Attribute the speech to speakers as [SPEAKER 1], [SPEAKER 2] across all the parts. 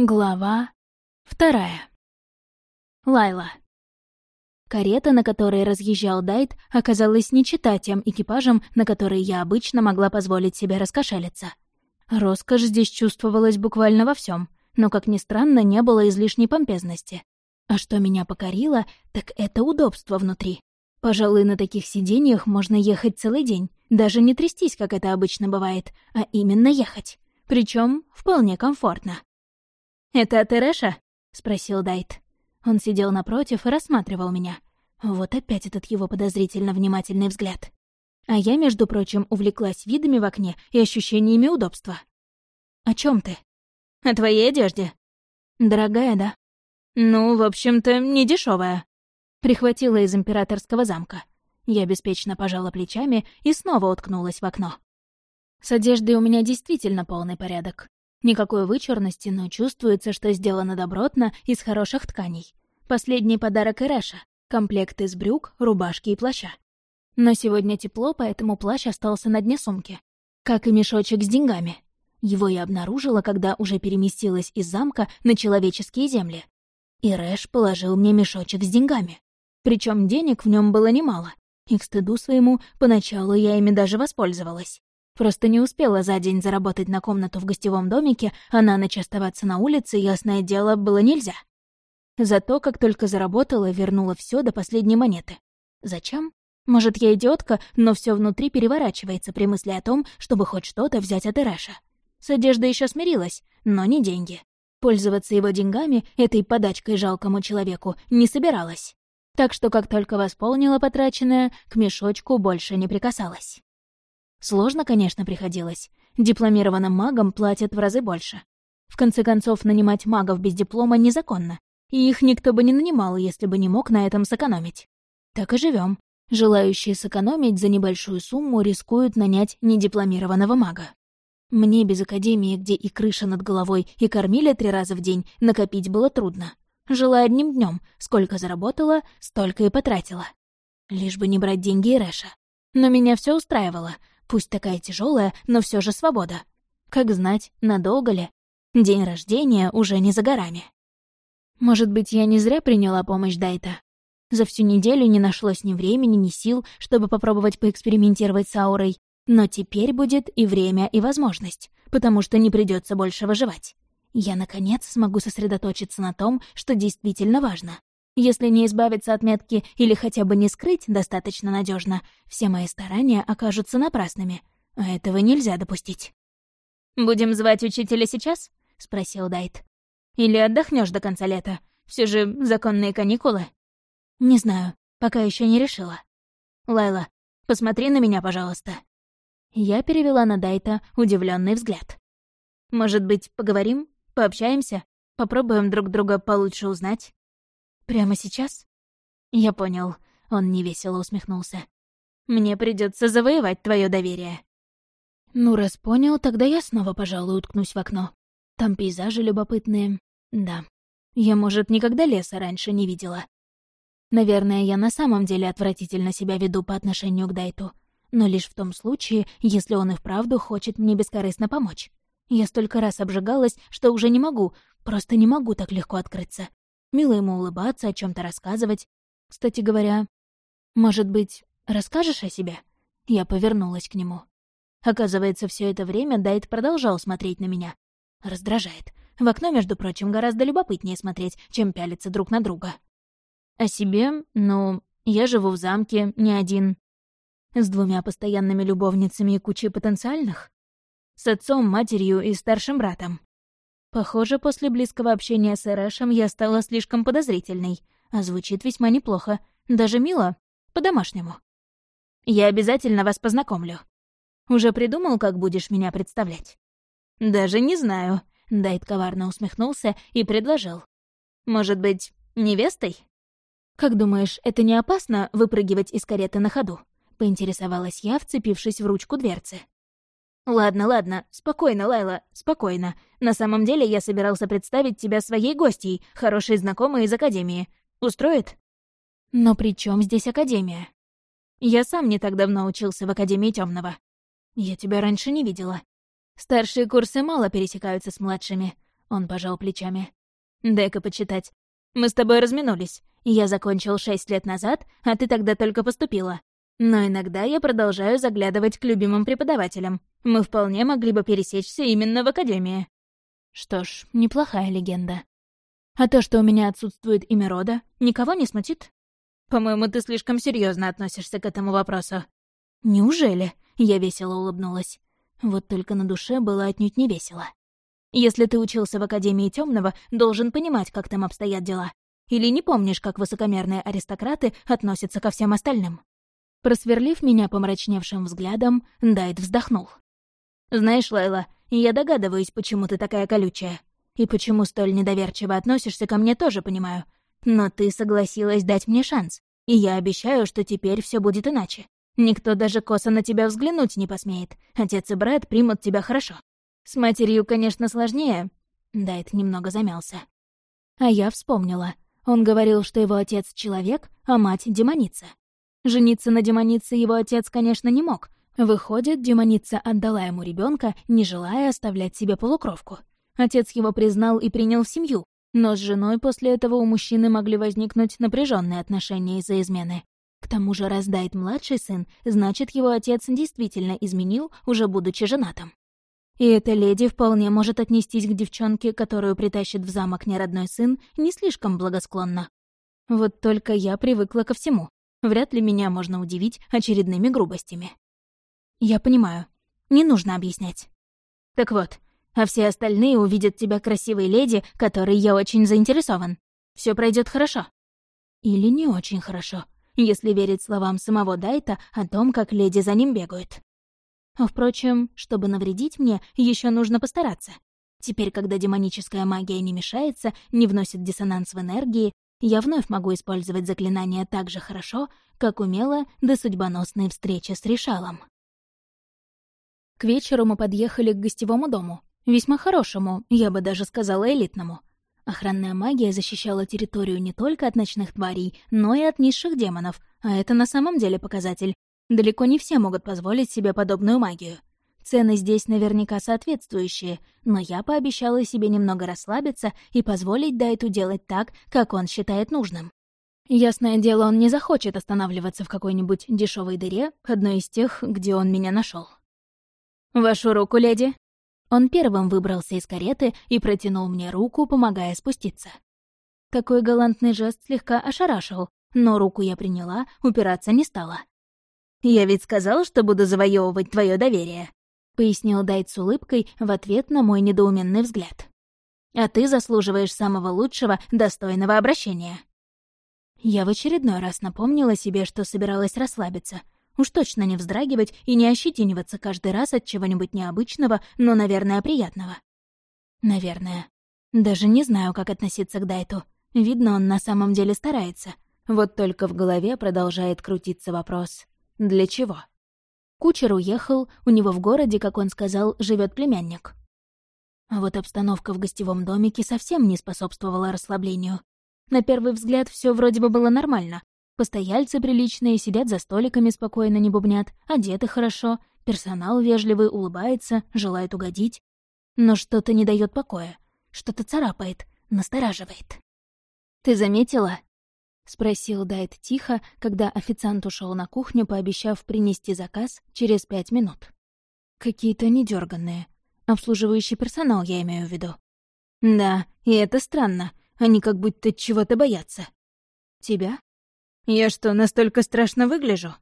[SPEAKER 1] Глава вторая. Лайла. Карета, на которой разъезжал Дайт, оказалась не чита тем экипажем, на который я обычно могла позволить себе раскошелиться. Роскошь здесь чувствовалась буквально во всем, но, как ни странно, не было излишней помпезности. А что меня покорило, так это удобство внутри. Пожалуй, на таких сиденьях можно ехать целый день, даже не трястись, как это обычно бывает, а именно ехать. Причем вполне комфортно. «Это от Эреша?» — спросил Дайт. Он сидел напротив и рассматривал меня. Вот опять этот его подозрительно внимательный взгляд. А я, между прочим, увлеклась видами в окне и ощущениями удобства. «О чем ты?» «О твоей одежде». «Дорогая, да?» «Ну, в общем-то, не дешевая. Прихватила из императорского замка. Я беспечно пожала плечами и снова уткнулась в окно. С одеждой у меня действительно полный порядок. Никакой вычурности, но чувствуется, что сделано добротно из хороших тканей. Последний подарок Ирэша — комплект из брюк, рубашки и плаща. Но сегодня тепло, поэтому плащ остался на дне сумки. Как и мешочек с деньгами. Его я обнаружила, когда уже переместилась из замка на человеческие земли. И Рэш положил мне мешочек с деньгами. Причем денег в нем было немало. И к стыду своему, поначалу я ими даже воспользовалась. Просто не успела за день заработать на комнату в гостевом домике, а на ночь оставаться на улице, ясное дело, было нельзя. Зато, как только заработала, вернула все до последней монеты. Зачем? Может, я идиотка, но все внутри переворачивается при мысли о том, чтобы хоть что-то взять от Ирэша. С одеждой еще смирилась, но не деньги. Пользоваться его деньгами, этой подачкой жалкому человеку, не собиралась. Так что, как только восполнила потраченное, к мешочку больше не прикасалась. Сложно, конечно, приходилось. Дипломированным магам платят в разы больше. В конце концов, нанимать магов без диплома незаконно. И их никто бы не нанимал, если бы не мог на этом сэкономить. Так и живем. Желающие сэкономить за небольшую сумму рискуют нанять недипломированного мага. Мне без академии, где и крыша над головой, и кормили три раза в день, накопить было трудно. Жила одним днем, сколько заработала, столько и потратила. Лишь бы не брать деньги Рэша. Но меня все устраивало. Пусть такая тяжелая, но все же свобода. Как знать, надолго ли? День рождения уже не за горами. Может быть, я не зря приняла помощь Дайта. За всю неделю не нашлось ни времени, ни сил, чтобы попробовать поэкспериментировать с аурой. Но теперь будет и время, и возможность, потому что не придется больше выживать. Я, наконец, смогу сосредоточиться на том, что действительно важно. Если не избавиться от метки или хотя бы не скрыть достаточно надежно, все мои старания окажутся напрасными. А этого нельзя допустить. «Будем звать учителя сейчас?» — спросил Дайт. «Или отдохнешь до конца лета? Все же законные каникулы?» «Не знаю, пока еще не решила». «Лайла, посмотри на меня, пожалуйста». Я перевела на Дайта удивленный взгляд. «Может быть, поговорим? Пообщаемся? Попробуем друг друга получше узнать?» Прямо сейчас? Я понял. Он невесело усмехнулся. Мне придется завоевать твое доверие. Ну, раз понял, тогда я снова, пожалуй, уткнусь в окно. Там пейзажи любопытные. Да. Я, может, никогда леса раньше не видела. Наверное, я на самом деле отвратительно себя веду по отношению к Дайту. Но лишь в том случае, если он и вправду хочет мне бескорыстно помочь. Я столько раз обжигалась, что уже не могу, просто не могу так легко открыться мило ему улыбаться, о чем то рассказывать. Кстати говоря, может быть, расскажешь о себе?» Я повернулась к нему. Оказывается, все это время Дайт продолжал смотреть на меня. Раздражает. В окно, между прочим, гораздо любопытнее смотреть, чем пялиться друг на друга. О себе, ну, я живу в замке, не один. С двумя постоянными любовницами и кучей потенциальных? С отцом, матерью и старшим братом. Похоже, после близкого общения с Эрэшем я стала слишком подозрительной, а звучит весьма неплохо, даже мило, по-домашнему. Я обязательно вас познакомлю. Уже придумал, как будешь меня представлять? Даже не знаю. Дайт коварно усмехнулся и предложил. Может быть, невестой? Как думаешь, это не опасно выпрыгивать из кареты на ходу? Поинтересовалась я, вцепившись в ручку дверцы. «Ладно, ладно, спокойно, Лайла, спокойно. На самом деле я собирался представить тебя своей гостьей, хорошей знакомой из Академии. Устроит?» «Но при чем здесь Академия?» «Я сам не так давно учился в Академии Темного. Я тебя раньше не видела. Старшие курсы мало пересекаются с младшими. Он пожал плечами. «Дай-ка почитать. Мы с тобой разминулись. Я закончил шесть лет назад, а ты тогда только поступила. Но иногда я продолжаю заглядывать к любимым преподавателям. Мы вполне могли бы пересечься именно в академии». Что ж, неплохая легенда. А то, что у меня отсутствует имя рода, никого не смутит? По-моему, ты слишком серьезно относишься к этому вопросу. Неужели? Я весело улыбнулась. Вот только на душе было отнюдь не весело. Если ты учился в Академии Темного, должен понимать, как там обстоят дела. Или не помнишь, как высокомерные аристократы относятся ко всем остальным? Просверлив меня помрачневшим взглядом, Дайт вздохнул. «Знаешь, Лайла, я догадываюсь, почему ты такая колючая. И почему столь недоверчиво относишься ко мне, тоже понимаю. Но ты согласилась дать мне шанс, и я обещаю, что теперь все будет иначе. Никто даже косо на тебя взглянуть не посмеет. Отец и брат примут тебя хорошо. С матерью, конечно, сложнее. Дайт немного замялся. А я вспомнила. Он говорил, что его отец — человек, а мать — демоница. Жениться на демонице его отец, конечно, не мог. Выходит, демоница отдала ему ребенка, не желая оставлять себе полукровку. Отец его признал и принял в семью, но с женой после этого у мужчины могли возникнуть напряженные отношения из-за измены. К тому же, раз Дайт младший сын, значит, его отец действительно изменил, уже будучи женатым. И эта леди вполне может отнестись к девчонке, которую притащит в замок неродной сын, не слишком благосклонно. Вот только я привыкла ко всему. Вряд ли меня можно удивить очередными грубостями. Я понимаю. Не нужно объяснять. Так вот, а все остальные увидят тебя красивой леди, которой я очень заинтересован. Все пройдет хорошо. Или не очень хорошо, если верить словам самого Дайта о том, как леди за ним бегают. Впрочем, чтобы навредить мне, еще нужно постараться. Теперь, когда демоническая магия не мешается, не вносит диссонанс в энергии, я вновь могу использовать заклинания так же хорошо, как умела до судьбоносной встречи с Решалом. К вечеру мы подъехали к гостевому дому. Весьма хорошему, я бы даже сказала элитному. Охранная магия защищала территорию не только от ночных тварей, но и от низших демонов, а это на самом деле показатель. Далеко не все могут позволить себе подобную магию. Цены здесь наверняка соответствующие, но я пообещала себе немного расслабиться и позволить Дайту делать так, как он считает нужным. Ясное дело, он не захочет останавливаться в какой-нибудь дешевой дыре, одной из тех, где он меня нашел. «Вашу руку, леди!» Он первым выбрался из кареты и протянул мне руку, помогая спуститься. Такой галантный жест слегка ошарашил, но руку я приняла, упираться не стала. «Я ведь сказал, что буду завоевывать твое доверие», — пояснил Дайт с улыбкой в ответ на мой недоуменный взгляд. «А ты заслуживаешь самого лучшего, достойного обращения». Я в очередной раз напомнила себе, что собиралась расслабиться — Уж точно не вздрагивать и не ощетиниваться каждый раз от чего-нибудь необычного, но, наверное, приятного. Наверное. Даже не знаю, как относиться к Дайту. Видно, он на самом деле старается. Вот только в голове продолжает крутиться вопрос «Для чего?». Кучер уехал, у него в городе, как он сказал, живет племянник. А вот обстановка в гостевом домике совсем не способствовала расслаблению. На первый взгляд все вроде бы было нормально. Постояльцы приличные, сидят за столиками, спокойно не бубнят, одеты хорошо, персонал вежливый, улыбается, желает угодить. Но что-то не дает покоя, что-то царапает, настораживает. «Ты заметила?» — спросил Дайт тихо, когда официант ушел на кухню, пообещав принести заказ через пять минут. «Какие-то недерганные. Обслуживающий персонал, я имею в виду». «Да, и это странно. Они как будто чего-то боятся». «Тебя?» Я что, настолько страшно выгляжу?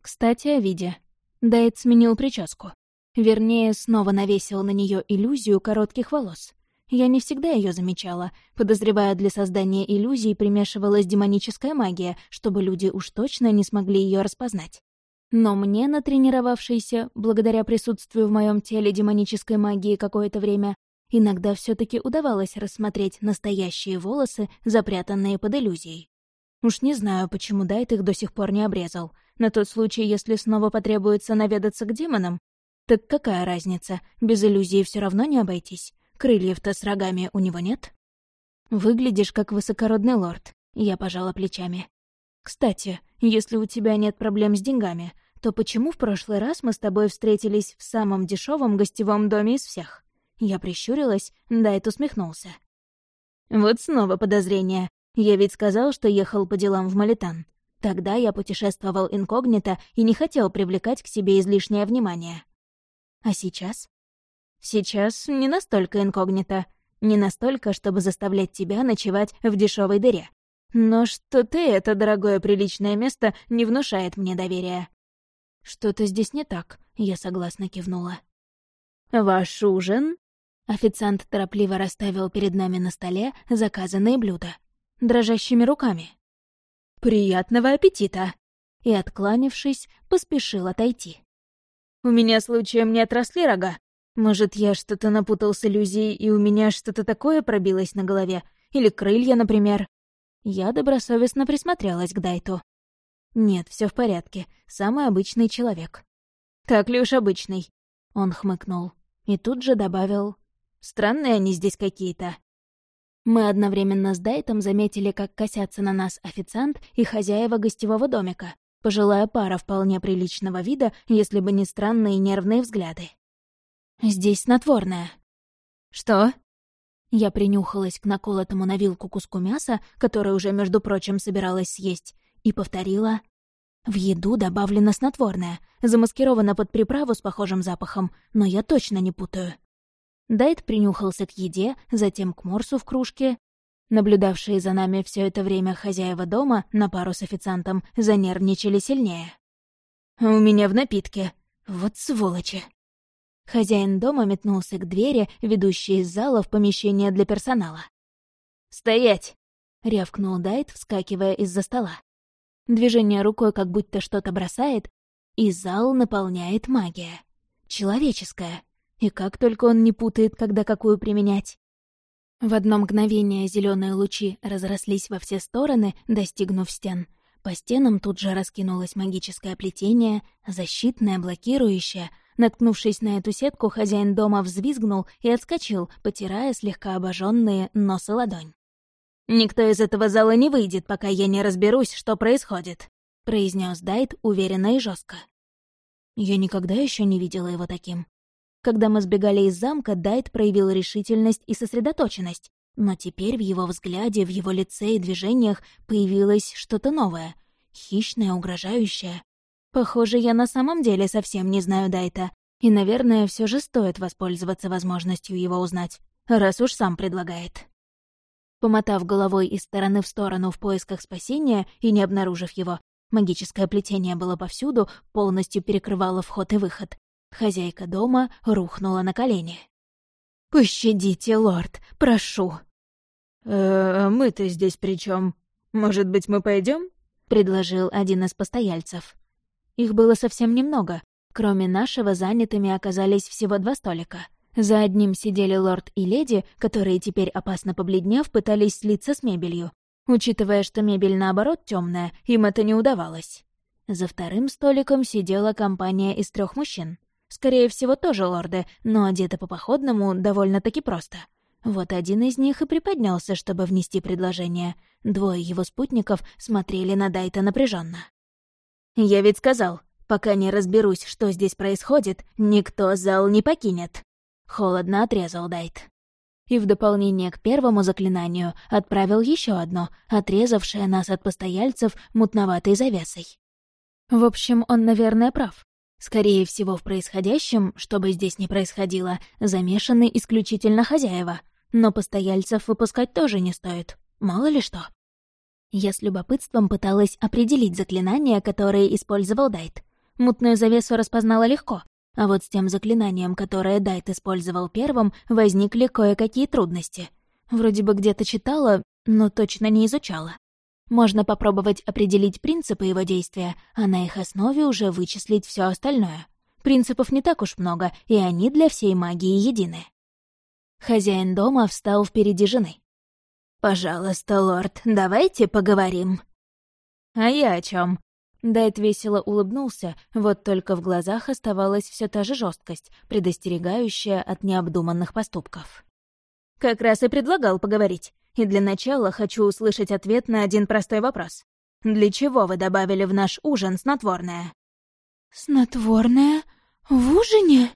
[SPEAKER 1] Кстати, о виде. Дайт сменил прическу. Вернее, снова навесил на нее иллюзию коротких волос. Я не всегда ее замечала, подозревая, для создания иллюзий примешивалась демоническая магия, чтобы люди уж точно не смогли ее распознать. Но мне, натренировавшейся, благодаря присутствию в моем теле демонической магии какое-то время, иногда все таки удавалось рассмотреть настоящие волосы, запрятанные под иллюзией. Уж не знаю, почему Дайт их до сих пор не обрезал. На тот случай, если снова потребуется наведаться к демонам. Так какая разница? Без иллюзии все равно не обойтись. Крыльев-то с рогами у него нет? Выглядишь как высокородный лорд. Я пожала плечами. Кстати, если у тебя нет проблем с деньгами, то почему в прошлый раз мы с тобой встретились в самом дешевом гостевом доме из всех? Я прищурилась, Дайт усмехнулся. «Вот снова подозрение. Я ведь сказал, что ехал по делам в Малитан. Тогда я путешествовал инкогнито и не хотел привлекать к себе излишнее внимание. А сейчас? Сейчас не настолько инкогнито. Не настолько, чтобы заставлять тебя ночевать в дешевой дыре. Но что ты, это дорогое приличное место, не внушает мне доверия. Что-то здесь не так, я согласно кивнула. «Ваш ужин?» Официант торопливо расставил перед нами на столе заказанные блюда. Дрожащими руками. «Приятного аппетита!» И, откланившись, поспешил отойти. «У меня случаем не отросли рога? Может, я что-то напутал с иллюзией, и у меня что-то такое пробилось на голове? Или крылья, например?» Я добросовестно присмотрелась к Дайту. «Нет, все в порядке. Самый обычный человек». «Так ли уж обычный?» Он хмыкнул. И тут же добавил... «Странные они здесь какие-то». Мы одновременно с Дайтом заметили, как косятся на нас официант и хозяева гостевого домика, пожилая пара вполне приличного вида, если бы не странные нервные взгляды. «Здесь снотворное». «Что?» Я принюхалась к наколотому на вилку куску мяса, которое уже, между прочим, собиралась съесть, и повторила. В еду добавлено снотворное, замаскировано под приправу с похожим запахом, но я точно не путаю. Дайт принюхался к еде, затем к морсу в кружке. Наблюдавшие за нами все это время хозяева дома, на пару с официантом, занервничали сильнее. «У меня в напитке. Вот сволочи!» Хозяин дома метнулся к двери, ведущей из зала в помещение для персонала. «Стоять!» — рявкнул Дайт, вскакивая из-за стола. Движение рукой как будто что-то бросает, и зал наполняет магия. Человеческая. И как только он не путает, когда какую применять. В одно мгновение зеленые лучи разрослись во все стороны, достигнув стен. По стенам тут же раскинулось магическое плетение, защитное, блокирующее. Наткнувшись на эту сетку, хозяин дома взвизгнул и отскочил, потирая слегка обожженные нос и ладонь. «Никто из этого зала не выйдет, пока я не разберусь, что происходит», — произнес Дайт уверенно и жестко. Я никогда еще не видела его таким. Когда мы сбегали из замка, Дайт проявил решительность и сосредоточенность, но теперь в его взгляде, в его лице и движениях появилось что-то новое, хищное, угрожающее. Похоже, я на самом деле совсем не знаю Дайта, и, наверное, все же стоит воспользоваться возможностью его узнать, раз уж сам предлагает. Помотав головой из стороны в сторону в поисках спасения и не обнаружив его, магическое плетение было повсюду, полностью перекрывало вход и выход. Хозяйка дома рухнула на колени. «Пощадите, лорд, прошу!» «Э, мы-то здесь при чем? Может быть, мы пойдем? предложил один из постояльцев. Их было совсем немного. Кроме нашего, занятыми оказались всего два столика. За одним сидели лорд и леди, которые теперь, опасно побледнев, пытались слиться с мебелью. Учитывая, что мебель, наоборот, темная, им это не удавалось. За вторым столиком сидела компания из трех мужчин. Скорее всего, тоже лорды, но одеты по-походному довольно-таки просто. Вот один из них и приподнялся, чтобы внести предложение. Двое его спутников смотрели на Дайта напряженно. «Я ведь сказал, пока не разберусь, что здесь происходит, никто зал не покинет», — холодно отрезал Дайт. И в дополнение к первому заклинанию отправил еще одно, отрезавшее нас от постояльцев мутноватой завесой. В общем, он, наверное, прав. Скорее всего, в происходящем, что бы здесь ни происходило, замешаны исключительно хозяева. Но постояльцев выпускать тоже не стоит. Мало ли что. Я с любопытством пыталась определить заклинание, которое использовал Дайт. Мутную завесу распознала легко, а вот с тем заклинанием, которое Дайт использовал первым, возникли кое-какие трудности. Вроде бы где-то читала, но точно не изучала. Можно попробовать определить принципы его действия, а на их основе уже вычислить все остальное. Принципов не так уж много, и они для всей магии едины. Хозяин дома встал впереди жены. «Пожалуйста, лорд, давайте поговорим». «А я о чем? Дайт весело улыбнулся, вот только в глазах оставалась все та же жесткость, предостерегающая от необдуманных поступков. «Как раз и предлагал поговорить. И для начала хочу услышать ответ на один простой вопрос. Для чего вы добавили в наш ужин снотворное?» «Снотворное? В ужине?»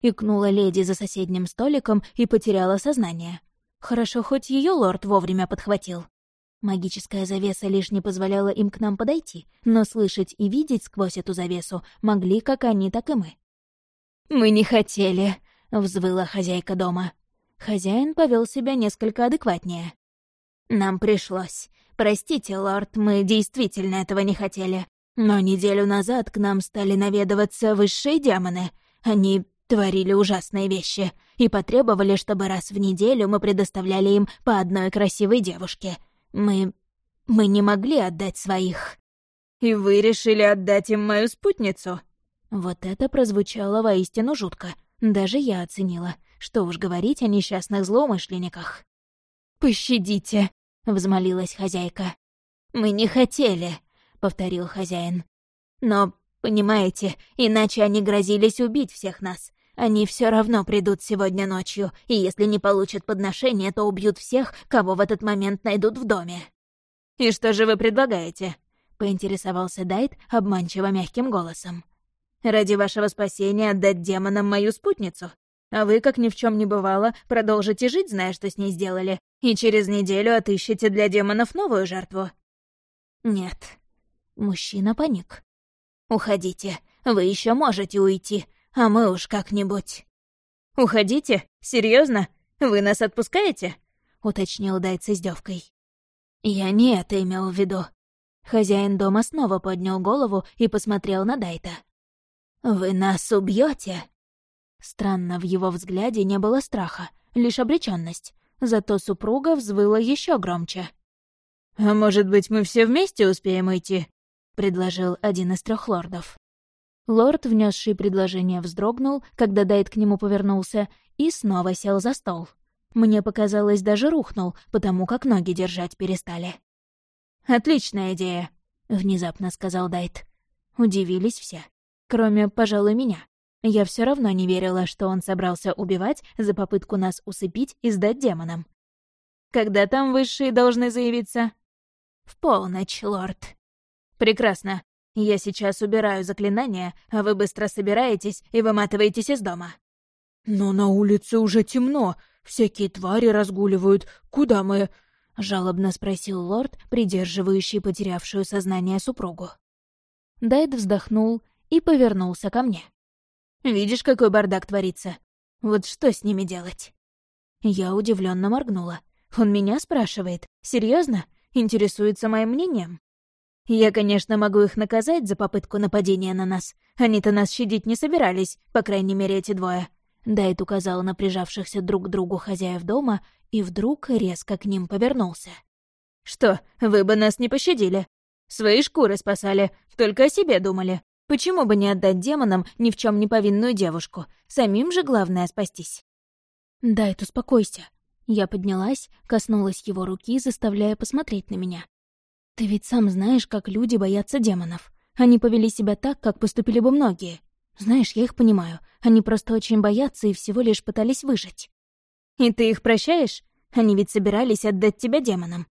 [SPEAKER 1] икнула леди за соседним столиком и потеряла сознание. Хорошо, хоть ее лорд вовремя подхватил. Магическая завеса лишь не позволяла им к нам подойти, но слышать и видеть сквозь эту завесу могли как они, так и мы. «Мы не хотели», — взвыла хозяйка дома. Хозяин повел себя несколько адекватнее. «Нам пришлось. Простите, лорд, мы действительно этого не хотели. Но неделю назад к нам стали наведываться высшие демоны. Они творили ужасные вещи и потребовали, чтобы раз в неделю мы предоставляли им по одной красивой девушке. Мы... мы не могли отдать своих. «И вы решили отдать им мою спутницу?» Вот это прозвучало воистину жутко. Даже я оценила. Что уж говорить о несчастных злоумышленниках. «Пощадите», — взмолилась хозяйка. «Мы не хотели», — повторил хозяин. «Но, понимаете, иначе они грозились убить всех нас. Они все равно придут сегодня ночью, и если не получат подношения, то убьют всех, кого в этот момент найдут в доме». «И что же вы предлагаете?» — поинтересовался Дайт обманчиво мягким голосом. «Ради вашего спасения отдать демонам мою спутницу? А вы, как ни в чем не бывало, продолжите жить, зная, что с ней сделали, и через неделю отыщете для демонов новую жертву?» «Нет». Мужчина паник. «Уходите. Вы еще можете уйти а мы уж как-нибудь». «Уходите? Серьезно? Вы нас отпускаете?» — уточнил Дайт с издевкой. «Я не это имел в виду». Хозяин дома снова поднял голову и посмотрел на Дайта. «Вы нас убьете? Странно, в его взгляде не было страха, лишь обреченность. Зато супруга взвыла еще громче. «А может быть, мы все вместе успеем уйти?» — предложил один из трех лордов. Лорд, внесший предложение, вздрогнул, когда Дайт к нему повернулся, и снова сел за стол. Мне показалось, даже рухнул, потому как ноги держать перестали. «Отличная идея», — внезапно сказал Дайт. Удивились все. Кроме, пожалуй, меня. Я все равно не верила, что он собрался убивать за попытку нас усыпить и сдать демонам. «Когда там высшие должны заявиться?» «В полночь, лорд». «Прекрасно. Я сейчас убираю заклинание, а вы быстро собираетесь и выматываетесь из дома».
[SPEAKER 2] «Но на улице уже темно, всякие твари разгуливают. Куда мы...» — жалобно спросил лорд, придерживающий потерявшую сознание супругу.
[SPEAKER 1] Дайд вздохнул и повернулся ко мне.
[SPEAKER 2] «Видишь, какой бардак творится? Вот что с ними делать?»
[SPEAKER 1] Я удивленно моргнула. «Он меня спрашивает? Серьезно? Интересуется моим мнением?» Я, конечно, могу их наказать за попытку нападения на нас. Они-то нас щадить не собирались, по крайней мере, эти двое. Дайт указал на прижавшихся друг к другу хозяев дома и вдруг резко к ним повернулся. «Что, вы бы нас не пощадили? Свои шкуры спасали, только о себе думали. Почему бы не отдать демонам ни в чем не повинную девушку? Самим же главное спастись». «Дайт, успокойся». Я поднялась, коснулась его руки, заставляя посмотреть на меня. Ты ведь сам знаешь, как люди боятся демонов. Они повели себя так, как поступили бы многие. Знаешь, я их понимаю. Они просто очень боятся и всего лишь пытались выжить. И ты их прощаешь? Они ведь собирались отдать тебя демонам.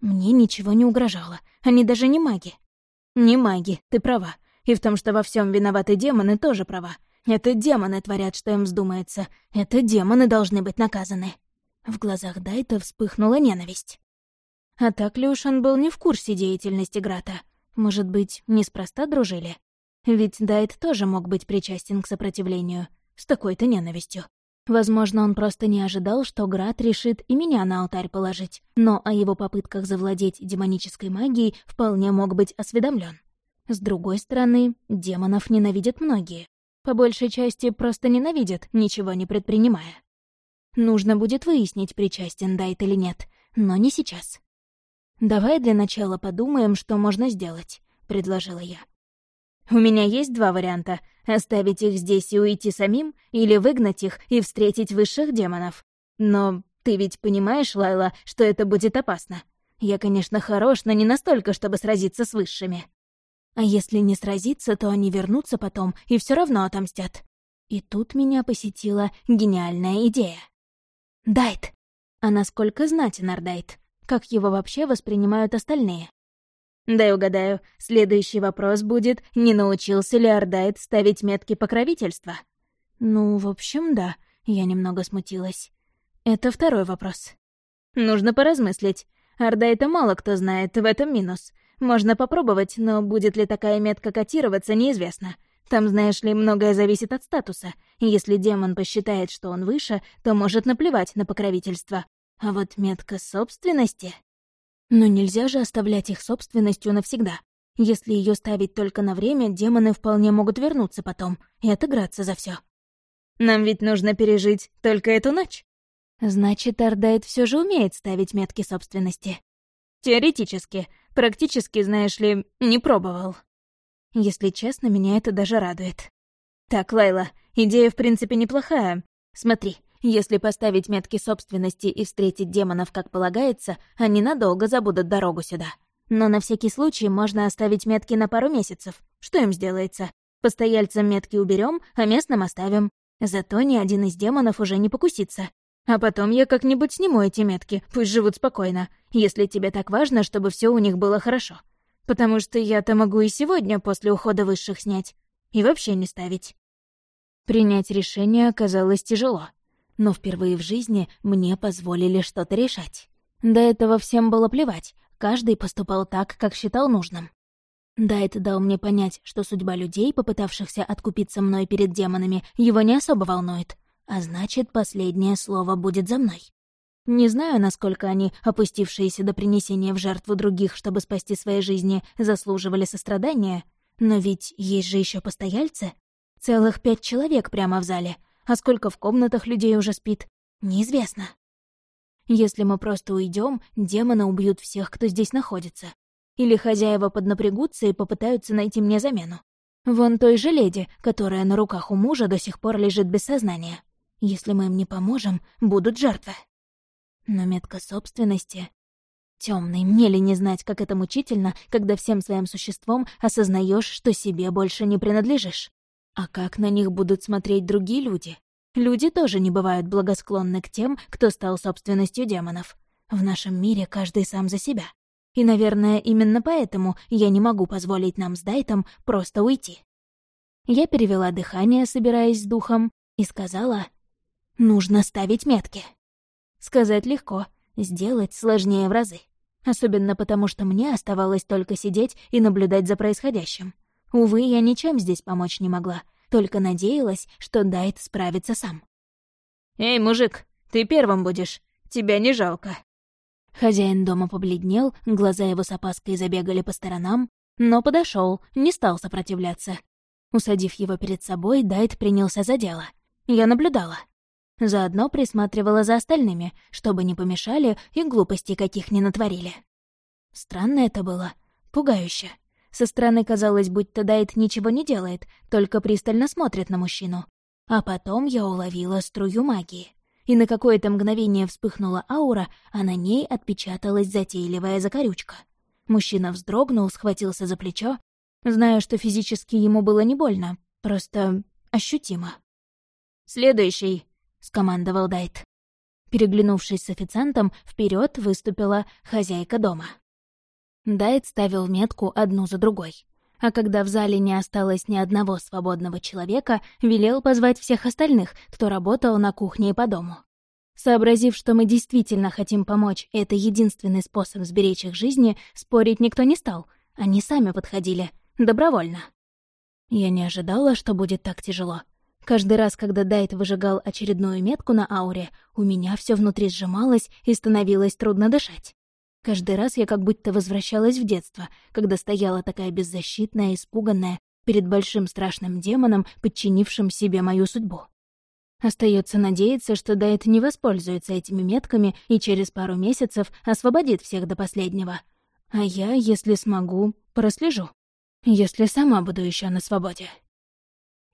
[SPEAKER 1] Мне ничего не угрожало. Они даже не маги. Не маги, ты права. И в том, что во всем виноваты демоны, тоже права. Это демоны творят, что им вздумается. Это демоны должны быть наказаны. В глазах Дайта вспыхнула ненависть. А так ли уж он был не в курсе деятельности Грата? Может быть, неспроста дружили? Ведь Дайт тоже мог быть причастен к сопротивлению. С такой-то ненавистью. Возможно, он просто не ожидал, что Грат решит и меня на алтарь положить, но о его попытках завладеть демонической магией вполне мог быть осведомлен. С другой стороны, демонов ненавидят многие. По большей части просто ненавидят, ничего не предпринимая. Нужно будет выяснить, причастен Дайт или нет, но не сейчас. «Давай для начала подумаем, что можно сделать», — предложила я. «У меня есть два варианта — оставить их здесь и уйти самим, или выгнать их и встретить высших демонов. Но ты ведь понимаешь, Лайла, что это будет опасно. Я, конечно, хорош, но не настолько, чтобы сразиться с высшими. А если не сразиться, то они вернутся потом и все равно отомстят. И тут меня посетила гениальная идея. Дайт. А насколько знатен Ардайт? Как его вообще воспринимают остальные? Дай угадаю, следующий вопрос будет, не научился ли Ардайт ставить метки покровительства? «Ну, в общем, да», — я немного смутилась. «Это второй вопрос». «Нужно поразмыслить. Орда это мало кто знает, в этом минус. Можно попробовать, но будет ли такая метка котироваться, неизвестно. Там, знаешь ли, многое зависит от статуса. Если демон посчитает, что он выше, то может наплевать на покровительство. А вот метка собственности... Но нельзя же оставлять их собственностью навсегда. Если ее ставить только на время, демоны вполне могут вернуться потом и отыграться за все. Нам ведь нужно пережить только эту ночь. Значит, Ардайт все же умеет ставить метки собственности. Теоретически. Практически, знаешь ли, не пробовал. Если честно, меня это даже радует. Так, Лайла, идея в принципе неплохая. Смотри, если поставить метки собственности и встретить демонов как полагается, они надолго забудут дорогу сюда. Но на всякий случай можно оставить метки на пару месяцев. Что им сделается? Постояльцам метки уберем, а местным оставим. Зато ни один из демонов уже не покусится. А потом я как-нибудь сниму эти метки, пусть живут спокойно, если тебе так важно, чтобы все у них было хорошо. Потому что я-то могу и сегодня после ухода высших снять. И вообще не ставить. Принять решение оказалось тяжело. Но впервые в жизни мне позволили что-то решать. До этого всем было плевать, каждый поступал так, как считал нужным. Да, это дал мне понять, что судьба людей, попытавшихся откупиться мной перед демонами, его не особо волнует. А значит, последнее слово будет за мной. Не знаю, насколько они, опустившиеся до принесения в жертву других, чтобы спасти свои жизни, заслуживали сострадания, но ведь есть же еще постояльцы. Целых пять человек прямо в зале, а сколько в комнатах людей уже спит, неизвестно. Если мы просто уйдем, демоны убьют всех, кто здесь находится. Или хозяева поднапрягутся и попытаются найти мне замену. Вон той же леди, которая на руках у мужа до сих пор лежит без сознания. Если мы им не поможем, будут жертвы. Но метка собственности... Темный, мне ли не знать, как это мучительно, когда всем своим существом осознаешь, что себе больше не принадлежишь? А как на них будут смотреть другие люди? Люди тоже не бывают благосклонны к тем, кто стал собственностью демонов. В нашем мире каждый сам за себя. И, наверное, именно поэтому я не могу позволить нам с Дайтом просто уйти. Я перевела дыхание, собираясь с духом, и сказала, «Нужно ставить метки». Сказать легко, сделать сложнее в разы. Особенно потому, что мне оставалось только сидеть и наблюдать за происходящим. Увы, я ничем здесь помочь не могла, только надеялась, что Дайт справится сам. «Эй, мужик, ты первым будешь, тебя не жалко». Хозяин дома побледнел, глаза его с опаской забегали по сторонам, но подошел, не стал сопротивляться. Усадив его перед собой, Дайт принялся за дело. Я наблюдала. Заодно присматривала за остальными, чтобы не помешали и глупостей каких не натворили. Странно это было, пугающе. Со стороны казалось, будто Дайт ничего не делает, только пристально смотрит на мужчину. А потом я уловила струю магии. И на какое-то мгновение вспыхнула аура, а на ней отпечаталась затейливая закорючка. Мужчина вздрогнул, схватился за плечо, зная, что физически ему было не больно, просто ощутимо. «Следующий!» — скомандовал Дайт. Переглянувшись с официантом, вперед выступила хозяйка дома. Дайт ставил метку одну за другой. А когда в зале не осталось ни одного свободного человека, велел позвать всех остальных, кто работал на кухне и по дому. Сообразив, что мы действительно хотим помочь, это единственный способ сберечь их жизни, спорить никто не стал. Они сами подходили. Добровольно. Я не ожидала, что будет так тяжело. Каждый раз, когда Дайт выжигал очередную метку на ауре, у меня все внутри сжималось и становилось трудно дышать. Каждый раз я как будто возвращалась в детство, когда стояла такая беззащитная, испуганная, перед большим страшным демоном, подчинившим себе мою судьбу. Остается надеяться, что Дайт не воспользуется этими метками и через пару месяцев освободит всех до последнего. А я, если смогу, прослежу. Если сама буду еще на свободе.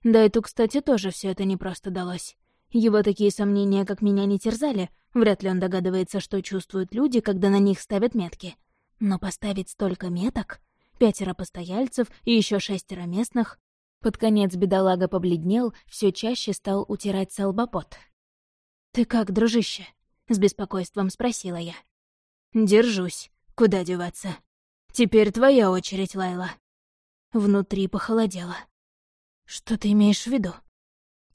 [SPEAKER 1] Дайту, кстати, тоже все это непросто далось. Его такие сомнения, как меня, не терзали. Вряд ли он догадывается, что чувствуют люди, когда на них ставят метки. Но поставить столько меток? Пятеро постояльцев и еще шестеро местных. Под конец бедолага побледнел, все чаще стал утирать салбопот. «Ты как, дружище?» — с беспокойством спросила я. «Держусь. Куда деваться? Теперь твоя очередь, Лайла». Внутри похолодело. «Что ты имеешь в виду?»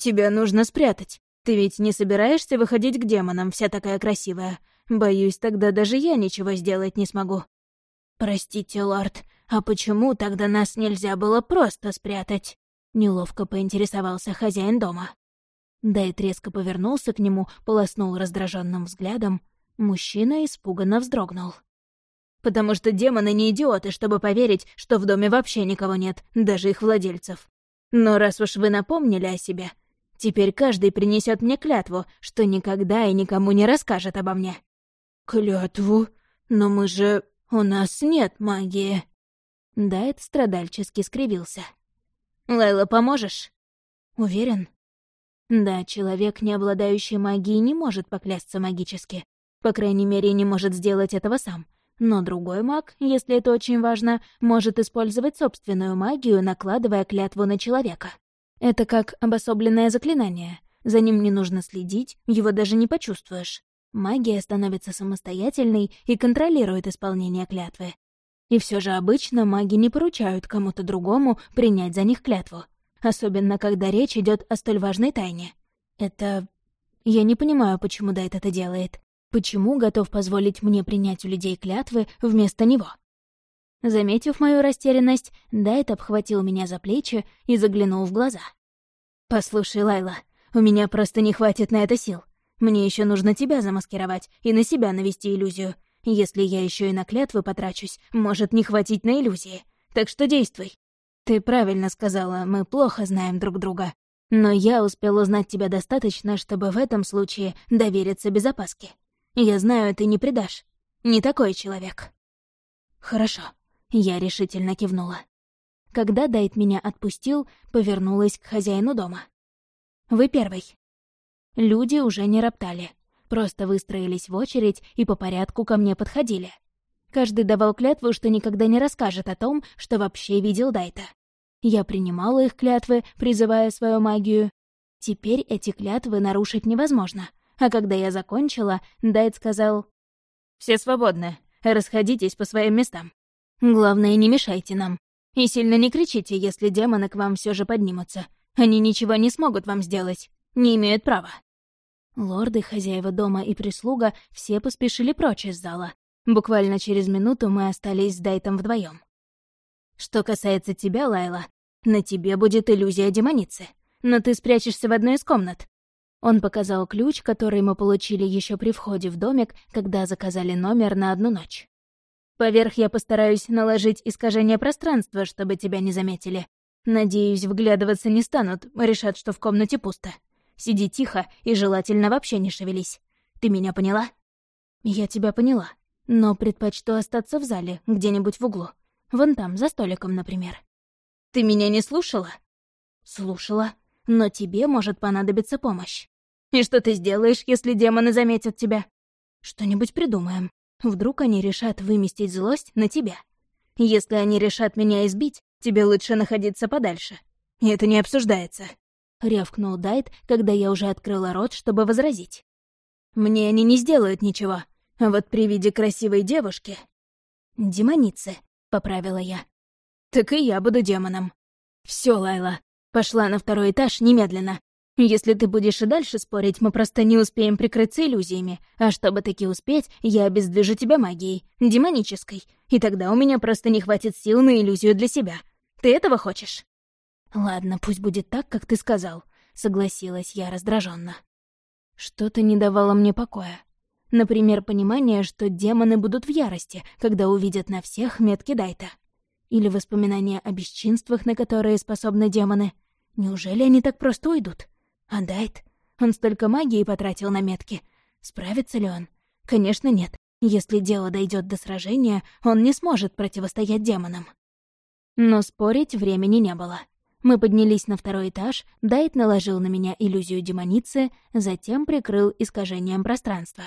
[SPEAKER 2] Тебя нужно спрятать. Ты ведь не собираешься выходить к демонам, вся такая красивая. Боюсь, тогда даже я ничего сделать не смогу. Простите, лорд, а почему тогда нас нельзя было просто спрятать? Неловко поинтересовался хозяин дома. Дайт резко повернулся к нему, полоснул раздраженным взглядом. Мужчина испуганно вздрогнул. «Потому что демоны не идиоты, чтобы поверить, что в доме вообще никого нет, даже их владельцев. Но раз уж вы напомнили о себе, теперь каждый принесет мне клятву, что никогда и никому не расскажет обо мне». «Клятву? Но мы же... у нас нет магии». Дайт страдальчески скривился. «Лайла, поможешь?» «Уверен?» Да, человек, не обладающий магией, не может поклясться магически. По крайней мере, не может сделать этого сам. Но другой маг, если это очень важно, может использовать собственную магию, накладывая клятву на человека. Это как обособленное заклинание. За ним не нужно следить, его даже не почувствуешь. Магия становится самостоятельной и контролирует исполнение клятвы. И все же обычно маги не поручают кому-то другому принять за них клятву особенно когда речь идет о столь важной тайне. Это... Я не понимаю, почему Дайт это делает. Почему готов позволить мне принять у людей клятвы вместо него? Заметив мою растерянность, Дайт обхватил меня за плечи и заглянул в глаза. «Послушай, Лайла, у меня просто не хватит на это сил. Мне еще нужно тебя замаскировать и на себя навести иллюзию. Если я еще и на клятвы потрачусь, может не хватить на иллюзии. Так что действуй. Ты правильно сказала, мы плохо знаем друг друга. Но я успел узнать тебя достаточно, чтобы в этом случае довериться без опаски. Я знаю, ты не предашь. Не такой человек. Хорошо. Я решительно кивнула. Когда Дайт меня отпустил, повернулась к хозяину дома. Вы первый. Люди уже не роптали. Просто выстроились в очередь и по порядку ко мне подходили. Каждый давал клятву, что никогда не расскажет о том, что вообще видел Дайта. Я принимала их клятвы, призывая свою магию. Теперь эти клятвы нарушить невозможно. А когда я закончила, Дайт сказал... «Все свободны. Расходитесь по своим местам. Главное, не мешайте нам. И сильно не кричите, если демоны к вам все же поднимутся. Они ничего не смогут вам сделать. Не имеют права». Лорды, хозяева дома и прислуга все поспешили прочь из зала, Буквально через минуту мы остались с Дайтом вдвоем. Что касается тебя, Лайла, на тебе будет иллюзия демоницы, но ты спрячешься в одной из комнат. Он показал ключ, который мы получили еще при входе в домик, когда заказали номер на одну ночь. Поверх я постараюсь наложить искажение пространства, чтобы тебя не заметили. Надеюсь, вглядываться не станут, решат, что в комнате пусто. Сиди тихо и желательно вообще не шевелись. Ты меня поняла? Я тебя поняла но предпочту остаться в зале, где-нибудь в углу. Вон там, за столиком, например. Ты меня не слушала? Слушала. Но тебе может понадобиться помощь. И что ты сделаешь, если демоны заметят тебя? Что-нибудь придумаем. Вдруг они решат выместить злость на тебя. Если они решат меня избить, тебе лучше находиться подальше. Это не обсуждается. Рявкнул Дайт, когда я уже открыла рот, чтобы возразить. Мне они не сделают ничего, а вот при виде красивой девушки... «Демоницы», — поправила я. «Так и я буду демоном». Все, Лайла, пошла на второй этаж немедленно. Если ты будешь и дальше спорить, мы просто не успеем прикрыться иллюзиями. А чтобы таки успеть, я обездвижу тебя магией, демонической. И тогда у меня просто не хватит сил на иллюзию для себя. Ты этого хочешь?» «Ладно, пусть будет так, как ты сказал», — согласилась я раздраженно. Что-то не давало мне покоя. Например, понимание, что демоны будут в ярости, когда увидят на всех метки Дайта. Или воспоминания о бесчинствах, на которые способны демоны. Неужели они так просто уйдут? А Дайт? Он столько магии потратил на метки. Справится ли он? Конечно, нет. Если дело дойдет до сражения, он не сможет противостоять демонам. Но спорить времени не было. Мы поднялись на второй этаж, Дайт наложил на меня иллюзию демоницы, затем прикрыл искажением пространства.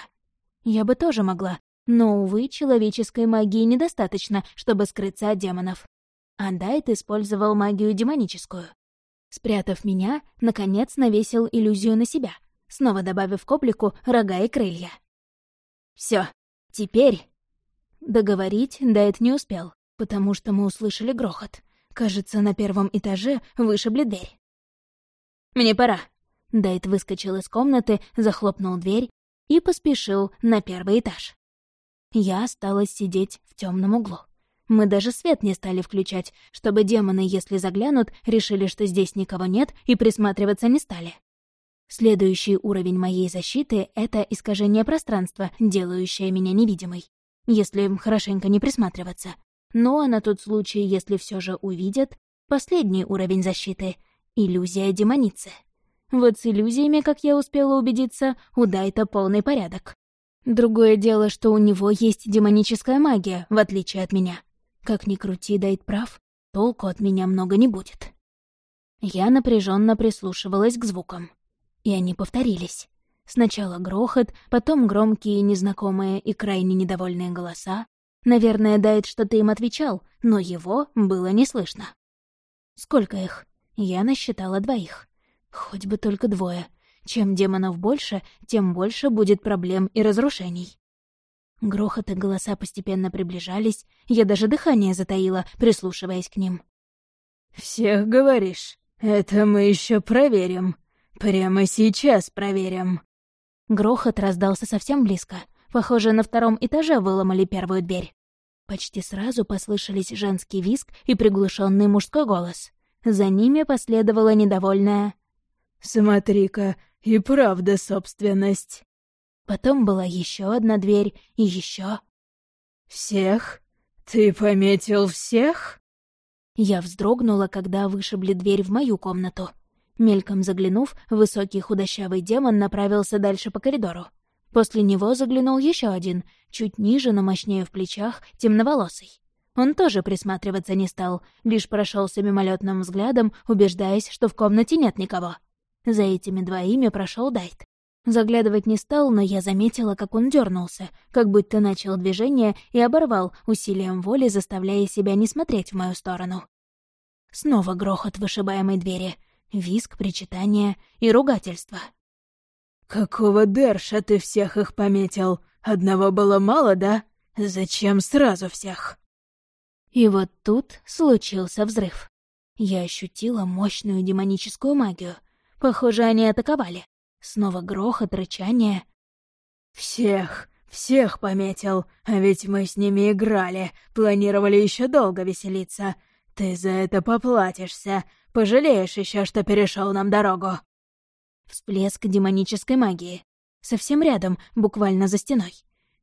[SPEAKER 2] Я бы тоже могла, но, увы, человеческой магии недостаточно, чтобы скрыться от демонов. А Дайт использовал магию демоническую. Спрятав меня, наконец навесил иллюзию на себя, снова добавив к облику рога и крылья. Все, теперь...» Договорить Дайт не успел, потому что мы услышали грохот. Кажется, на первом этаже вышибли дверь. «Мне пора»,
[SPEAKER 1] Дайт выскочил из комнаты, захлопнул дверь и поспешил на первый этаж. Я осталась сидеть в темном углу. Мы даже свет не стали включать, чтобы демоны, если заглянут, решили, что здесь никого нет и присматриваться не стали. Следующий уровень моей защиты — это искажение пространства, делающее меня невидимой. Если хорошенько не присматриваться. Ну а на тот случай, если все же увидят, последний уровень защиты — иллюзия демоницы. Вот с иллюзиями, как я успела убедиться, у Дайта полный порядок. Другое дело, что у него есть демоническая магия, в отличие от меня. Как ни крути, Дайт прав, толку от меня много не будет. Я напряженно прислушивалась к звукам. И они повторились. Сначала грохот, потом громкие, незнакомые и крайне недовольные голоса. Наверное, Дайт что-то им отвечал, но его было не слышно. Сколько их? Я насчитала двоих. Хоть бы только двое. Чем демонов больше, тем больше будет проблем и разрушений. Грохот и голоса постепенно приближались, я даже дыхание затаила, прислушиваясь к ним.
[SPEAKER 2] «Всех говоришь? Это мы еще проверим. Прямо сейчас проверим».
[SPEAKER 1] Грохот раздался совсем близко. Похоже, на втором этаже выломали первую дверь. Почти сразу послышались женский визг и приглушенный мужской голос. За ними последовала недовольная
[SPEAKER 2] «Смотри-ка, и правда собственность».
[SPEAKER 1] Потом была еще одна дверь и еще.
[SPEAKER 2] «Всех? Ты пометил всех?»
[SPEAKER 1] Я вздрогнула, когда вышибли дверь в мою комнату. Мельком заглянув, высокий худощавый демон направился дальше по коридору. После него заглянул еще один, чуть ниже, но мощнее в плечах, темноволосый. Он тоже присматриваться не стал, лишь прошелся мимолетным взглядом, убеждаясь, что в комнате нет никого. За этими двоими прошел Дайт. Заглядывать не стал, но я заметила, как он дернулся, как будто начал движение и оборвал усилием воли, заставляя себя не смотреть в мою сторону. Снова грохот вышибаемой двери, виск, причитание и ругательство.
[SPEAKER 2] «Какого Дерша ты всех их пометил? Одного было мало, да? Зачем сразу всех?»
[SPEAKER 1] И вот тут случился взрыв. Я ощутила мощную демоническую магию. Похоже, они атаковали. Снова грохот, рычание.
[SPEAKER 2] «Всех, всех пометил, а ведь мы с ними играли, планировали еще долго веселиться. Ты за это поплатишься, пожалеешь еще, что перешел нам дорогу».
[SPEAKER 1] Всплеск демонической магии. Совсем рядом, буквально за стеной.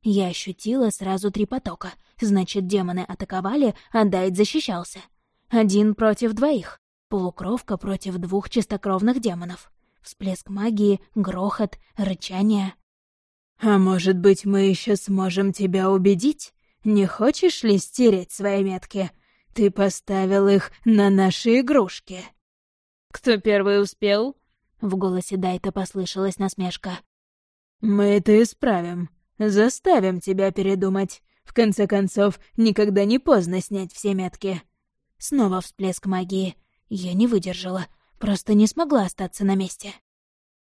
[SPEAKER 1] Я ощутила сразу три потока. Значит, демоны атаковали, а Дайт защищался. Один против двоих. Полукровка против двух чистокровных демонов всплеск магии, грохот, рычание.
[SPEAKER 2] «А может быть, мы еще сможем тебя убедить? Не хочешь ли стереть свои метки? Ты поставил их на наши игрушки».
[SPEAKER 1] «Кто первый успел?» — в голосе Дайта послышалась насмешка.
[SPEAKER 2] «Мы это исправим. Заставим тебя передумать. В конце концов, никогда не поздно снять все метки».
[SPEAKER 1] Снова всплеск магии. Я не выдержала. Просто не смогла остаться на месте.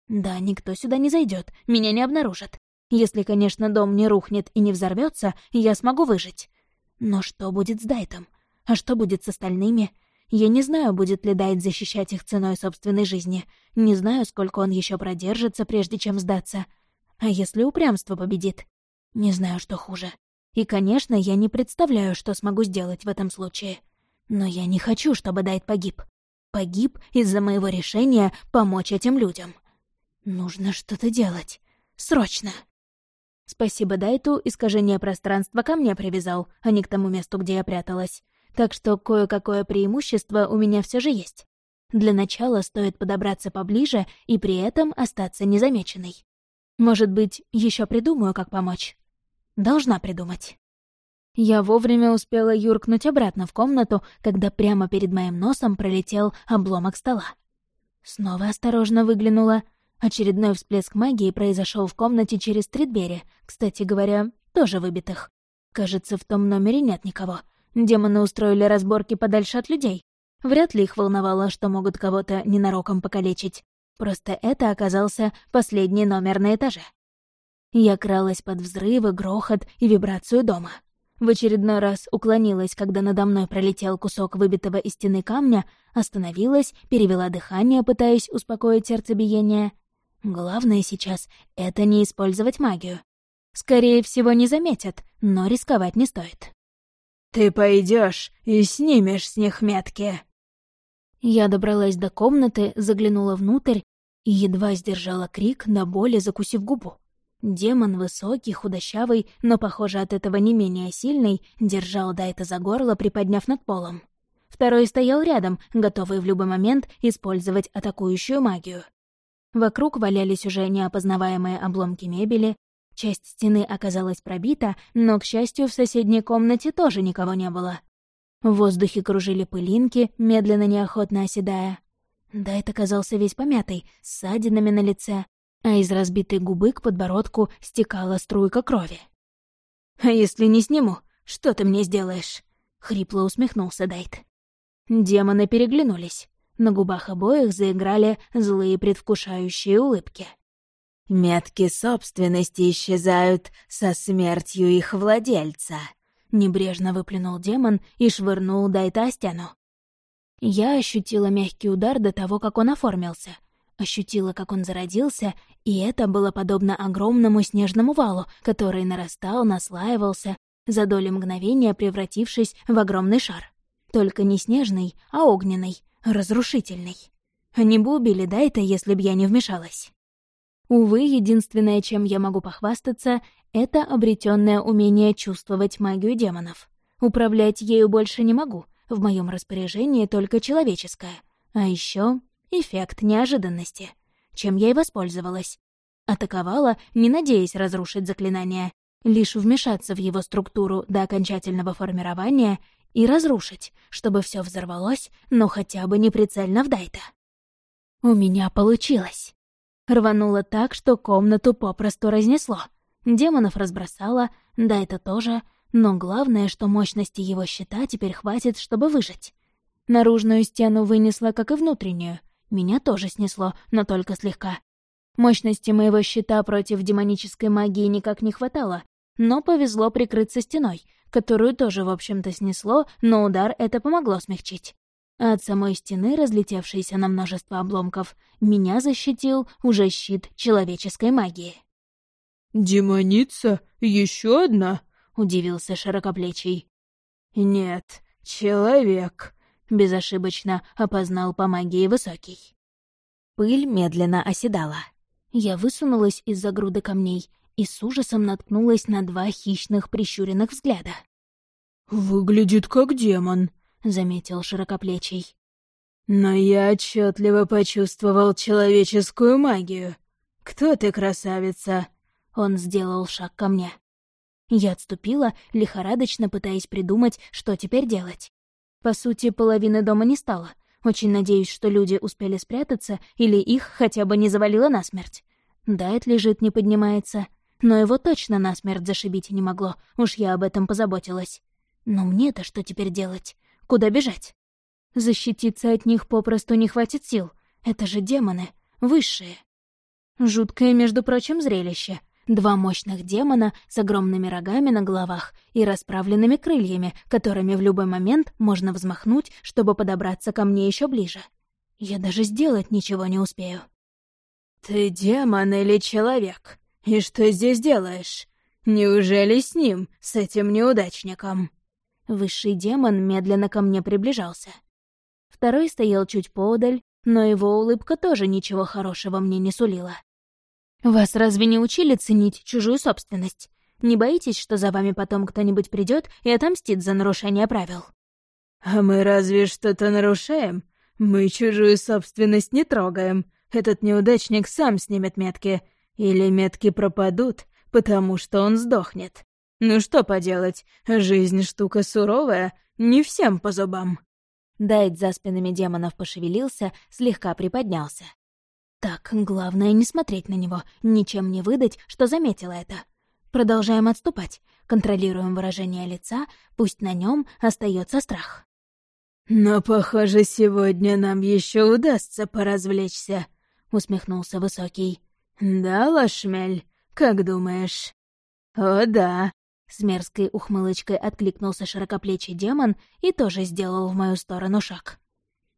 [SPEAKER 1] Да, никто сюда не зайдет, меня не обнаружат. Если, конечно, дом не рухнет и не взорвется, я смогу выжить. Но что будет с Дайтом? А что будет с остальными? Я не знаю, будет ли Дайт защищать их ценой собственной жизни. Не знаю, сколько он еще продержится, прежде чем сдаться. А если упрямство победит? Не знаю, что хуже. И, конечно, я не представляю, что смогу сделать в этом случае. Но я не хочу, чтобы Дайт погиб погиб из-за моего решения помочь этим людям. Нужно что-то делать. Срочно. Спасибо Дайту, искажение пространства ко мне привязал, а не к тому месту, где я пряталась. Так что кое-какое преимущество у меня все же есть. Для начала стоит подобраться поближе и при этом остаться незамеченной. Может быть, еще придумаю, как помочь. Должна придумать. Я вовремя успела юркнуть обратно в комнату, когда прямо перед моим носом пролетел обломок стола. Снова осторожно выглянула. Очередной всплеск магии произошел в комнате через три двери, кстати говоря, тоже выбитых. Кажется, в том номере нет никого. Демоны устроили разборки подальше от людей. Вряд ли их волновало, что могут кого-то ненароком покалечить. Просто это оказался последний номер на этаже. Я кралась под взрывы, грохот и вибрацию дома. В очередной раз уклонилась, когда надо мной пролетел кусок выбитого из стены камня, остановилась, перевела дыхание, пытаясь успокоить сердцебиение. Главное сейчас — это не использовать магию. Скорее всего, не заметят, но рисковать не стоит.
[SPEAKER 2] «Ты пойдешь и снимешь с них метки!»
[SPEAKER 1] Я добралась до комнаты, заглянула внутрь и едва сдержала крик, до боли закусив губу. Демон высокий, худощавый, но, похоже, от этого не менее сильный, держал Дайта за горло, приподняв над полом. Второй стоял рядом, готовый в любой момент использовать атакующую магию. Вокруг валялись уже неопознаваемые обломки мебели, часть стены оказалась пробита, но, к счастью, в соседней комнате тоже никого не было. В воздухе кружили пылинки, медленно неохотно оседая. Дайт оказался весь помятый, с ссадинами на лице, а из разбитой губы к подбородку стекала струйка крови.
[SPEAKER 2] «А если не сниму, что ты мне сделаешь?» — хрипло усмехнулся Дайт.
[SPEAKER 1] Демоны переглянулись. На губах обоих заиграли злые предвкушающие улыбки.
[SPEAKER 2] «Метки собственности исчезают со смертью их владельца», — небрежно выплюнул демон и швырнул Дайта о стену.
[SPEAKER 1] Я ощутила мягкий удар до того, как он оформился — ощутила, как он зародился, и это было подобно огромному снежному валу, который нарастал, наслаивался, за доли мгновения превратившись в огромный шар. Только не снежный, а огненный, разрушительный. Они бы убили Дайта, если б я не вмешалась. Увы, единственное, чем я могу похвастаться, это обретенное умение чувствовать магию демонов. Управлять ею больше не могу, в моем распоряжении только человеческое. А еще Эффект неожиданности. Чем я и воспользовалась. Атаковала, не надеясь разрушить заклинание, лишь вмешаться в его структуру до окончательного формирования и разрушить, чтобы все взорвалось, но хотя бы не прицельно в Дайта. У меня получилось. Рвануло так, что комнату попросту разнесло. Демонов разбросало, Дайта тоже, но главное, что мощности его щита теперь хватит, чтобы выжить. Наружную стену вынесла, как и внутреннюю — меня тоже снесло, но только слегка. Мощности моего щита против демонической магии никак не хватало, но повезло прикрыться стеной, которую тоже, в общем-то, снесло, но удар это помогло смягчить. А от самой стены, разлетевшейся на множество обломков, меня защитил уже щит человеческой магии.
[SPEAKER 3] «Демоница? Еще одна?»
[SPEAKER 1] — удивился широкоплечий.
[SPEAKER 3] «Нет, человек»,
[SPEAKER 1] безошибочно опознал по магии высокий. Пыль медленно оседала. Я высунулась из-за груды камней и с ужасом наткнулась на два хищных прищуренных взгляда.
[SPEAKER 3] «Выглядит как демон», —
[SPEAKER 1] заметил широкоплечий.
[SPEAKER 3] «Но я отчетливо почувствовал человеческую магию. Кто ты, красавица?»
[SPEAKER 1] Он сделал шаг ко мне. Я отступила, лихорадочно пытаясь придумать, что теперь делать. По сути, половины дома не стало. Очень надеюсь, что люди успели спрятаться или их хотя бы не завалило насмерть. Дайт лежит, не поднимается. Но его точно насмерть зашибить не могло, уж я об этом позаботилась. Но мне-то что теперь делать? Куда бежать? Защититься от них попросту не хватит сил. Это же демоны, высшие. Жуткое, между прочим, зрелище — Два мощных демона с огромными рогами на головах и расправленными крыльями, которыми в любой момент можно взмахнуть, чтобы подобраться ко мне еще ближе. Я даже сделать ничего не успею.
[SPEAKER 3] «Ты демон или человек? И что здесь делаешь? Неужели с ним, с этим неудачником?»
[SPEAKER 1] Высший демон медленно ко мне приближался. Второй стоял чуть поодаль, но его улыбка тоже ничего хорошего мне не сулила. «Вас разве не учили ценить чужую собственность? Не боитесь, что за вами потом кто-нибудь придет и отомстит за нарушение правил?»
[SPEAKER 3] «А мы разве что-то нарушаем? Мы чужую собственность не трогаем. Этот неудачник сам снимет метки. Или метки пропадут, потому что он сдохнет. Ну что поделать, жизнь штука суровая, не всем по зубам».
[SPEAKER 1] Дайт за спинами демонов пошевелился, слегка приподнялся. Так, главное не смотреть на него, ничем не выдать, что заметила это. Продолжаем отступать, контролируем выражение лица, пусть на нем остается страх.
[SPEAKER 3] «Но, похоже, сегодня нам еще удастся поразвлечься», — усмехнулся Высокий. «Да, Лашмель, как думаешь?» «О да,
[SPEAKER 1] С мерзкой ухмылочкой откликнулся широкоплечий демон и тоже сделал в мою сторону шаг.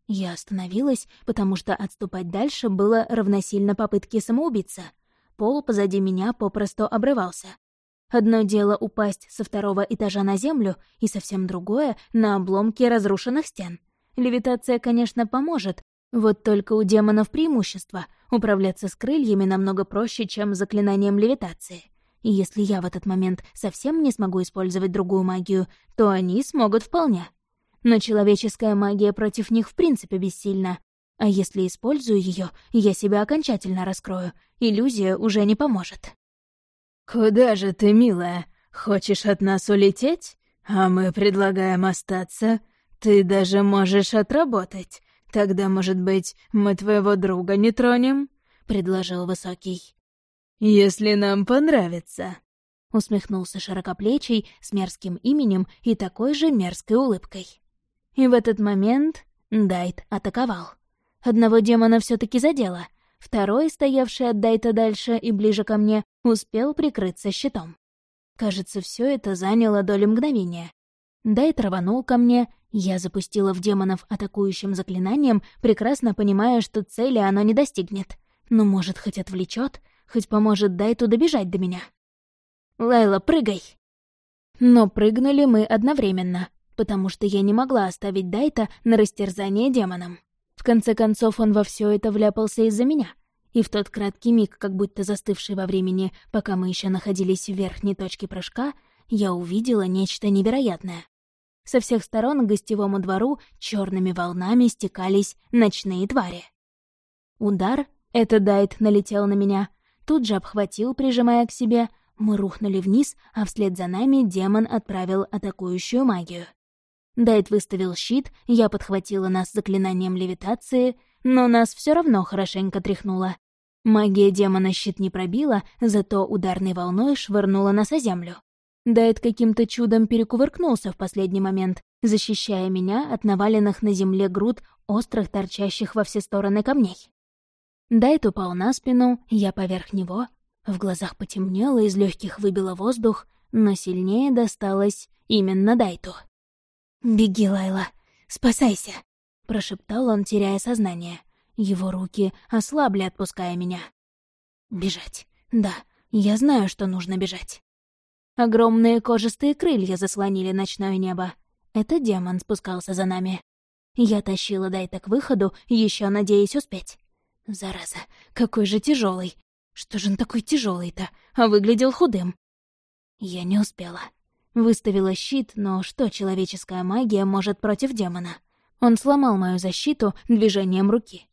[SPEAKER 1] Я остановилась, потому что отступать дальше было равносильно попытке самоубиться. Пол позади меня попросту обрывался. Одно дело упасть со второго этажа на землю, и совсем другое — на обломки разрушенных стен. Левитация, конечно, поможет, вот только у демонов преимущество — управляться с крыльями намного проще, чем заклинанием левитации. И если я в этот момент совсем не смогу использовать другую магию, то они смогут вполне. Но человеческая магия против них в принципе бессильна. А если использую ее, я себя окончательно раскрою. Иллюзия уже не поможет.
[SPEAKER 3] «Куда же ты, милая? Хочешь от нас улететь? А мы предлагаем остаться. Ты даже можешь отработать. Тогда, может быть, мы твоего друга не тронем?» — предложил Высокий. «Если нам понравится», — усмехнулся широкоплечий с мерзким именем и такой же мерзкой улыбкой. И в этот момент Дайт атаковал. Одного демона все таки задело, второй, стоявший от Дайта дальше и ближе ко мне, успел прикрыться щитом. Кажется, все это заняло долю мгновения. Дайт рванул ко мне, я запустила в демонов атакующим заклинанием, прекрасно понимая, что цели оно не достигнет. Но, может, хоть отвлечет, хоть поможет Дайту добежать до меня. «Лайла, прыгай!» Но прыгнули мы одновременно, потому что я не могла оставить Дайта на растерзание демоном. В конце концов, он во все это вляпался из-за меня. И в тот краткий миг, как будто застывший во времени, пока мы еще находились в верхней точке прыжка, я увидела нечто невероятное. Со всех сторон к гостевому двору черными волнами стекались ночные твари. Удар, это Дайт налетел на меня, тут же обхватил, прижимая к себе. Мы рухнули вниз, а вслед за нами демон отправил атакующую магию. Дайт выставил щит, я подхватила нас заклинанием левитации, но нас все равно хорошенько тряхнуло. Магия демона щит не пробила, зато ударной волной швырнула нас о землю. Дайт каким-то чудом перекувыркнулся в последний момент, защищая меня от наваленных на земле груд острых, торчащих во все стороны камней. Дайт упал на спину, я поверх него. В глазах потемнело, из легких выбило воздух, но сильнее досталось именно Дайту. «Беги, Лайла, спасайся!» — прошептал он, теряя сознание. Его руки ослабли, отпуская меня. «Бежать. Да, я знаю, что нужно бежать». Огромные кожистые крылья заслонили ночное небо. Это демон спускался за нами. Я тащила Дайта к выходу, еще надеясь успеть. Зараза, какой же тяжелый. Что же он такой тяжелый-то? А выглядел худым. Я не успела. Выставила щит, но что человеческая магия может против демона? Он сломал мою защиту движением руки.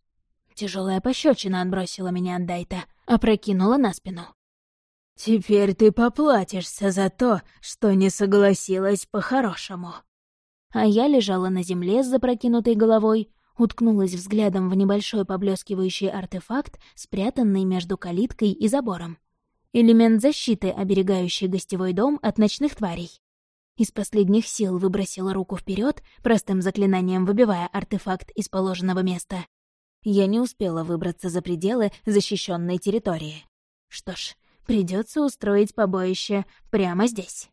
[SPEAKER 3] Тяжелая пощечина отбросила меня от Дайта, опрокинула на спину. «Теперь ты поплатишься за то, что не согласилась по-хорошему».
[SPEAKER 1] А я лежала на земле с запрокинутой головой, уткнулась взглядом в небольшой поблескивающий артефакт, спрятанный между калиткой и забором. Элемент защиты, оберегающий гостевой дом от ночных тварей. Из последних сил выбросила руку вперед, простым заклинанием выбивая артефакт из положенного места. Я не успела выбраться за пределы защищенной территории. Что ж, придется устроить побоище прямо здесь.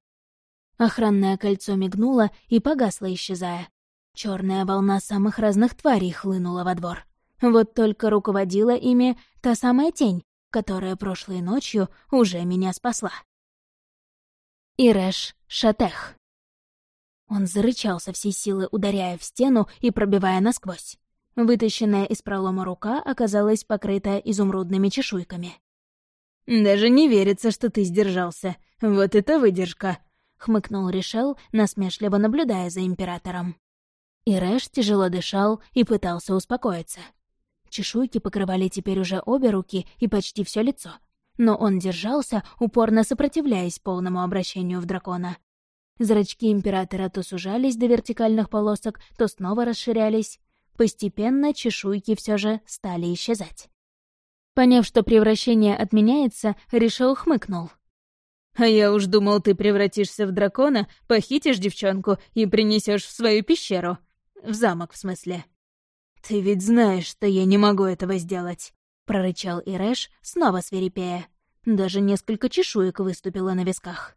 [SPEAKER 1] Охранное кольцо мигнуло и погасло, исчезая, Черная волна самых разных тварей хлынула во двор. Вот только руководила ими та самая тень, которая прошлой ночью уже меня спасла. Ирэш Шатех. Он зарычал со всей силы, ударяя в стену и пробивая насквозь. Вытащенная из пролома рука оказалась покрыта изумрудными чешуйками.
[SPEAKER 3] «Даже не верится, что ты сдержался. Вот это выдержка!» — хмыкнул Ришел, насмешливо наблюдая за императором.
[SPEAKER 1] И Рэш тяжело дышал и пытался успокоиться. Чешуйки покрывали теперь уже обе руки и почти все лицо. Но он держался, упорно сопротивляясь полному обращению в дракона. Зрачки Императора то сужались до вертикальных полосок, то снова расширялись. Постепенно чешуйки все же стали исчезать. Поняв, что превращение отменяется, решил хмыкнул.
[SPEAKER 3] «А я уж думал, ты превратишься в дракона, похитишь девчонку и принесешь в свою пещеру. В замок, в смысле. «Ты ведь знаешь, что я не могу этого сделать», — прорычал Ирэш, снова свирепея. Даже несколько чешуек выступило на висках.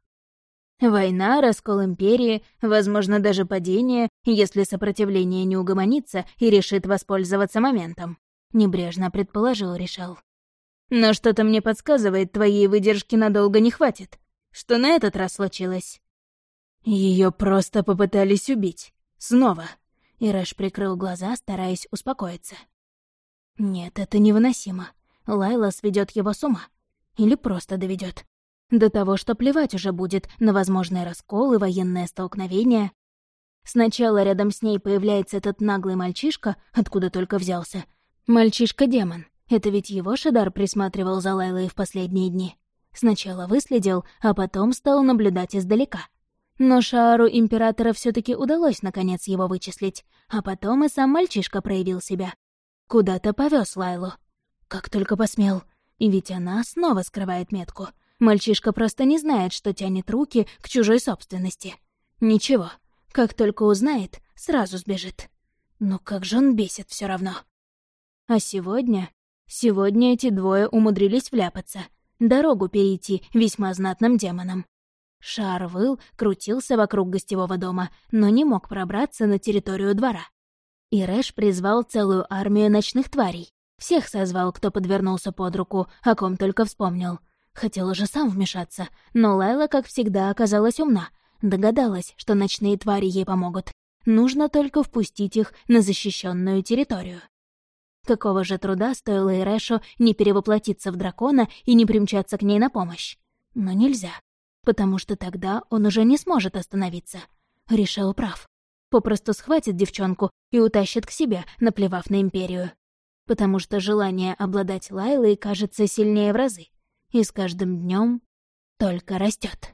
[SPEAKER 1] Война, раскол империи, возможно, даже падение, если сопротивление не угомонится и решит воспользоваться моментом. Небрежно предположил решал. Но что-то мне подсказывает, твоей выдержки надолго не хватит. Что на этот раз случилось? Ее просто попытались убить. Снова. Ирэш прикрыл глаза, стараясь успокоиться. Нет, это невыносимо. Лайла сведет его с ума. Или просто доведет. До того, что плевать уже будет на возможные расколы, военное столкновение. Сначала рядом с ней появляется этот наглый мальчишка, откуда только взялся. Мальчишка-демон. Это ведь его Шадар присматривал за Лайлой в последние дни. Сначала выследил, а потом стал наблюдать издалека. Но Шаару Императора все таки удалось наконец его вычислить, а потом и сам мальчишка проявил себя. Куда-то повез Лайлу. Как только посмел. И ведь она снова скрывает метку — Мальчишка просто не знает, что тянет руки к чужой собственности. Ничего, как только узнает, сразу сбежит. Но как же он бесит все равно. А сегодня... Сегодня эти двое умудрились вляпаться. Дорогу перейти весьма знатным демоном. Шар выл, крутился вокруг гостевого дома, но не мог пробраться на территорию двора. И Рэш призвал целую армию ночных тварей. Всех созвал, кто подвернулся под руку, о ком только вспомнил — Хотел уже сам вмешаться, но Лайла, как всегда, оказалась умна. Догадалась, что ночные твари ей помогут. Нужно только впустить их на защищенную территорию. Какого же труда стоило Ирэшу не перевоплотиться в дракона и не примчаться к ней на помощь? Но нельзя, потому что тогда он уже не сможет остановиться. Решил прав. Попросту схватит девчонку и утащит к себе, наплевав на Империю. Потому что желание обладать Лайлой кажется сильнее в разы и с каждым днем только растет.